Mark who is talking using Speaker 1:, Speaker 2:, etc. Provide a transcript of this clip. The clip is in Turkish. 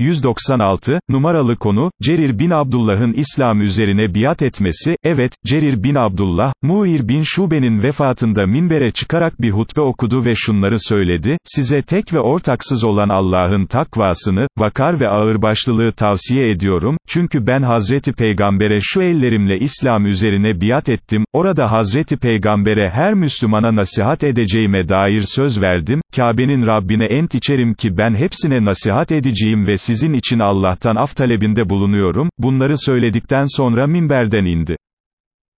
Speaker 1: 196, numaralı konu, Cerir bin Abdullah'ın İslam üzerine biat etmesi, evet, Cerir bin Abdullah, Muir bin Şube'nin vefatında minbere çıkarak bir hutbe okudu ve şunları söyledi, size tek ve ortaksız olan Allah'ın takvasını, vakar ve ağırbaşlılığı tavsiye ediyorum, çünkü ben Hazreti Peygamber'e şu ellerimle İslam üzerine biat ettim, orada Hazreti Peygamber'e her Müslümana nasihat edeceğime dair söz verdim, Kabe'nin Rabbine ent içerim ki ben hepsine nasihat edeceğim ve sizin için Allah'tan af talebinde bulunuyorum, bunları söyledikten sonra minberden indi.